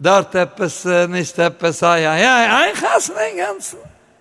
dort etwas, äh, nicht etwas, ja, ja, ein Gassen den ganzen.